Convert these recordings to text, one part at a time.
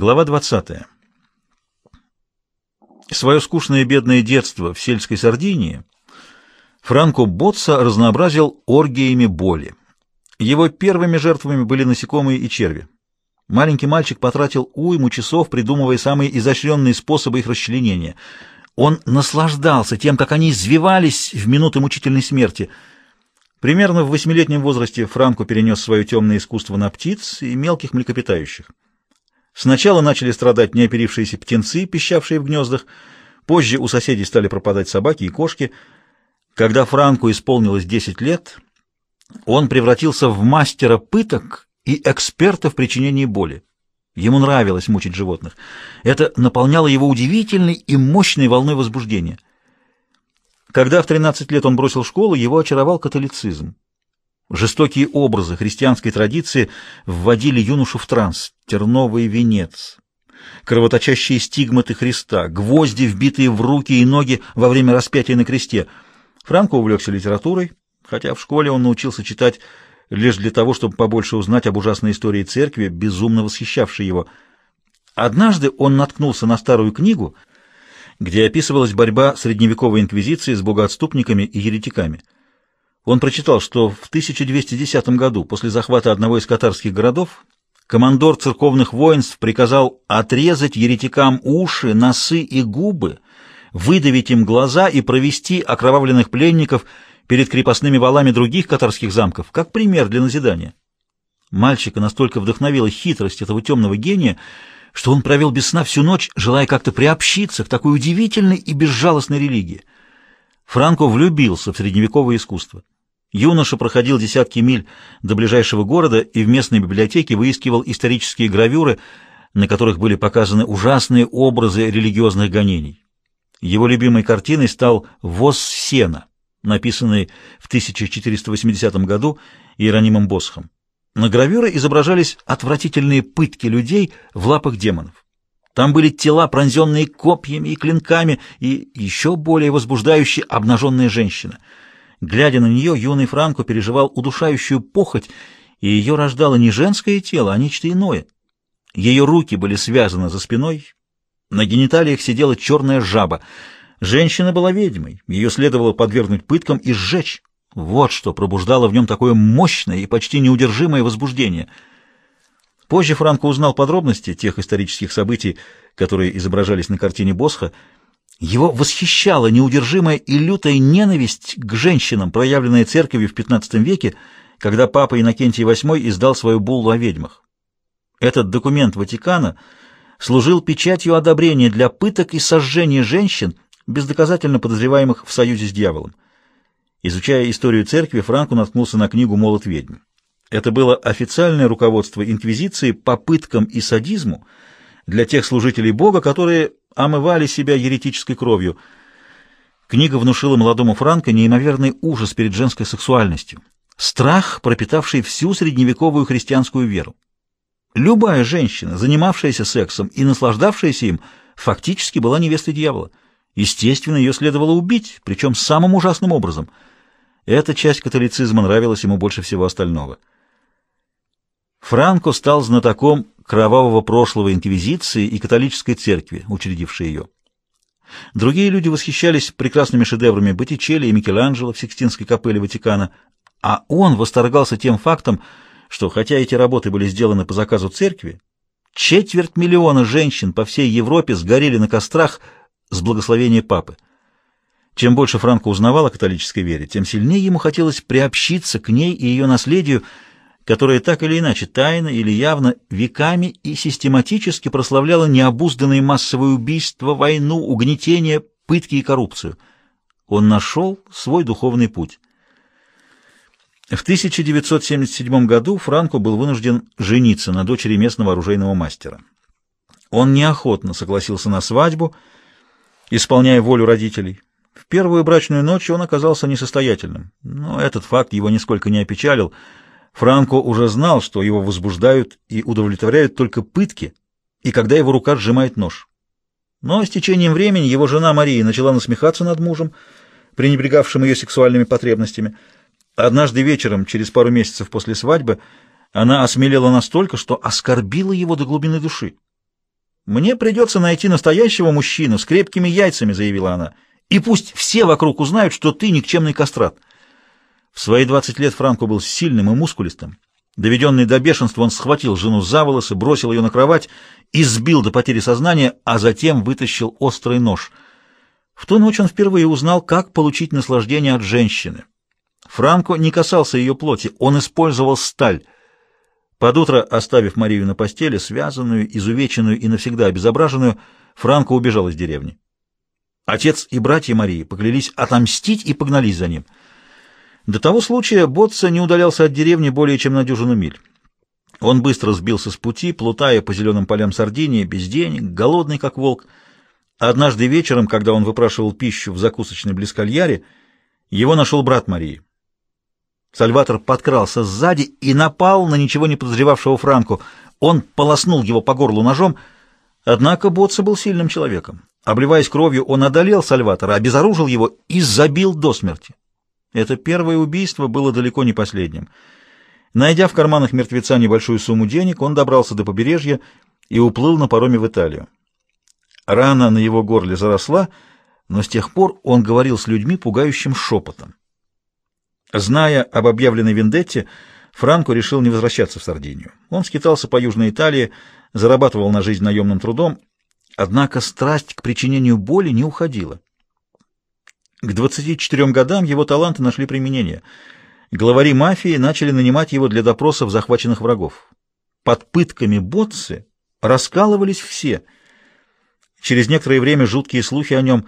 Глава 20. Свое скучное бедное детство в сельской Сардинии Франко Ботса разнообразил оргиями боли. Его первыми жертвами были насекомые и черви. Маленький мальчик потратил уйму часов, придумывая самые изощренные способы их расчленения. Он наслаждался тем, как они извивались в минуты мучительной смерти. Примерно в восьмилетнем возрасте Франко перенес свое темное искусство на птиц и мелких млекопитающих. Сначала начали страдать неоперившиеся птенцы, пищавшие в гнездах, позже у соседей стали пропадать собаки и кошки. Когда Франку исполнилось 10 лет, он превратился в мастера пыток и эксперта в причинении боли. Ему нравилось мучить животных. Это наполняло его удивительной и мощной волной возбуждения. Когда в 13 лет он бросил школу, его очаровал католицизм. Жестокие образы христианской традиции вводили юношу в транс. Терновый венец, кровоточащие стигматы Христа, гвозди, вбитые в руки и ноги во время распятия на кресте. Франко увлекся литературой, хотя в школе он научился читать лишь для того, чтобы побольше узнать об ужасной истории церкви, безумно восхищавшей его. Однажды он наткнулся на старую книгу, где описывалась борьба средневековой инквизиции с богоотступниками и еретиками. Он прочитал, что в 1210 году, после захвата одного из катарских городов, командор церковных воинств приказал отрезать еретикам уши, носы и губы, выдавить им глаза и провести окровавленных пленников перед крепостными валами других катарских замков, как пример для назидания. Мальчика настолько вдохновила хитрость этого темного гения, что он провел без сна всю ночь, желая как-то приобщиться к такой удивительной и безжалостной религии. Франко влюбился в средневековое искусство. Юноша проходил десятки миль до ближайшего города и в местной библиотеке выискивал исторические гравюры, на которых были показаны ужасные образы религиозных гонений. Его любимой картиной стал «Воз сена», написанный в 1480 году Иеронимом Босхом. На гравюре изображались отвратительные пытки людей в лапах демонов. Там были тела, пронзенные копьями и клинками, и еще более возбуждающие обнаженная женщина. Глядя на нее, юный Франко переживал удушающую похоть, и ее рождало не женское тело, а нечто иное. Ее руки были связаны за спиной, на гениталиях сидела черная жаба. Женщина была ведьмой, ее следовало подвергнуть пыткам и сжечь. Вот что пробуждало в нем такое мощное и почти неудержимое возбуждение — Позже Франко узнал подробности тех исторических событий, которые изображались на картине Босха. Его восхищала неудержимая и лютая ненависть к женщинам, проявленная церковью в XV веке, когда папа Иннокентий VIII издал свою буллу о ведьмах. Этот документ Ватикана служил печатью одобрения для пыток и сожжения женщин, бездоказательно подозреваемых в союзе с дьяволом. Изучая историю церкви, Франко наткнулся на книгу «Молот ведьм». Это было официальное руководство инквизиции по пыткам и садизму для тех служителей Бога, которые омывали себя еретической кровью. Книга внушила молодому Франко неимоверный ужас перед женской сексуальностью, страх, пропитавший всю средневековую христианскую веру. Любая женщина, занимавшаяся сексом и наслаждавшаяся им, фактически была невестой дьявола. Естественно, ее следовало убить, причем самым ужасным образом. Эта часть католицизма нравилась ему больше всего остального – Франко стал знатоком кровавого прошлого инквизиции и католической церкви, учредившей ее. Другие люди восхищались прекрасными шедеврами Боттичелли и Микеланджело в Сикстинской капелле Ватикана, а он восторгался тем фактом, что хотя эти работы были сделаны по заказу церкви, четверть миллиона женщин по всей Европе сгорели на кострах с благословения папы. Чем больше Франко узнавал о католической вере, тем сильнее ему хотелось приобщиться к ней и ее наследию – которая так или иначе тайно или явно веками и систематически прославляла необузданные массовые убийства, войну, угнетение, пытки и коррупцию. Он нашел свой духовный путь. В 1977 году Франко был вынужден жениться на дочери местного оружейного мастера. Он неохотно согласился на свадьбу, исполняя волю родителей. В первую брачную ночь он оказался несостоятельным, но этот факт его нисколько не опечалил – Франко уже знал, что его возбуждают и удовлетворяют только пытки, и когда его рука сжимает нож. Но с течением времени его жена Мария начала насмехаться над мужем, пренебрегавшим ее сексуальными потребностями. Однажды вечером, через пару месяцев после свадьбы, она осмелела настолько, что оскорбила его до глубины души. «Мне придется найти настоящего мужчину с крепкими яйцами», — заявила она. «И пусть все вокруг узнают, что ты никчемный кастрат». Свои 20 лет Франко был сильным и мускулистым. Доведенный до бешенства, он схватил жену за волосы, бросил ее на кровать, избил до потери сознания, а затем вытащил острый нож. В ту ночь он впервые узнал, как получить наслаждение от женщины. Франко не касался ее плоти, он использовал сталь. Под утро, оставив Марию на постели, связанную, изувеченную и навсегда обезображенную, Франко убежал из деревни. Отец и братья Марии поклялись отомстить и погнались за ним — до того случая Ботса не удалялся от деревни более чем на дюжину миль. Он быстро сбился с пути, плутая по зеленым полям Сардинии, без денег, голодный как волк. Однажды вечером, когда он выпрашивал пищу в закусочной близ Кальяре, его нашел брат Марии. Сальватор подкрался сзади и напал на ничего не подозревавшего Франку. Он полоснул его по горлу ножом, однако Ботса был сильным человеком. Обливаясь кровью, он одолел Сальватора, обезоружил его и забил до смерти. Это первое убийство было далеко не последним. Найдя в карманах мертвеца небольшую сумму денег, он добрался до побережья и уплыл на пароме в Италию. Рана на его горле заросла, но с тех пор он говорил с людьми пугающим шепотом. Зная об объявленной вендетте, Франко решил не возвращаться в Сардинию. Он скитался по Южной Италии, зарабатывал на жизнь наемным трудом, однако страсть к причинению боли не уходила. К 24 годам его таланты нашли применение. Главари мафии начали нанимать его для допросов захваченных врагов. Под пытками Ботсы раскалывались все. Через некоторое время жуткие слухи о нем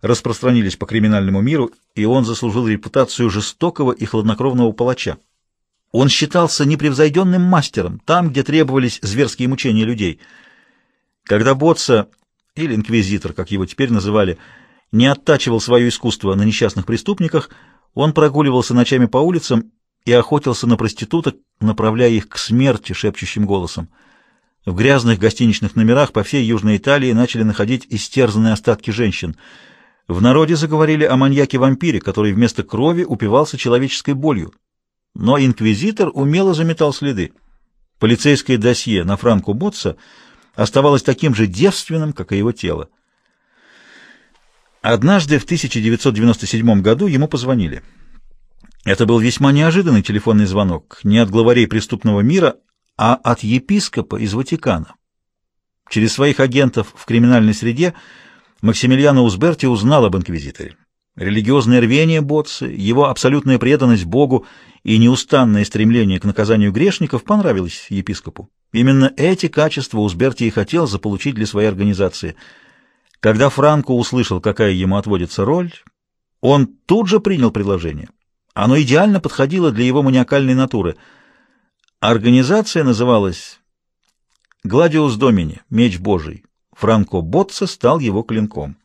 распространились по криминальному миру, и он заслужил репутацию жестокого и хладнокровного палача. Он считался непревзойденным мастером там, где требовались зверские мучения людей. Когда Ботса, или инквизитор, как его теперь называли, не оттачивал свое искусство на несчастных преступниках, он прогуливался ночами по улицам и охотился на проституток, направляя их к смерти шепчущим голосом. В грязных гостиничных номерах по всей Южной Италии начали находить истерзанные остатки женщин. В народе заговорили о маньяке-вампире, который вместо крови упивался человеческой болью. Но инквизитор умело заметал следы. Полицейское досье на Франко Ботса оставалось таким же девственным, как и его тело. Однажды в 1997 году ему позвонили. Это был весьма неожиданный телефонный звонок, не от главарей преступного мира, а от епископа из Ватикана. Через своих агентов в криминальной среде Максимилиано Узберти узнал об инквизиторе. Религиозное рвение Боцци, его абсолютная преданность Богу и неустанное стремление к наказанию грешников понравилось епископу. Именно эти качества Узберти и хотел заполучить для своей организации – когда Франко услышал, какая ему отводится роль, он тут же принял предложение. Оно идеально подходило для его маниакальной натуры. Организация называлась «Гладиус Домини» — «Меч Божий». Франко Ботца стал его клинком.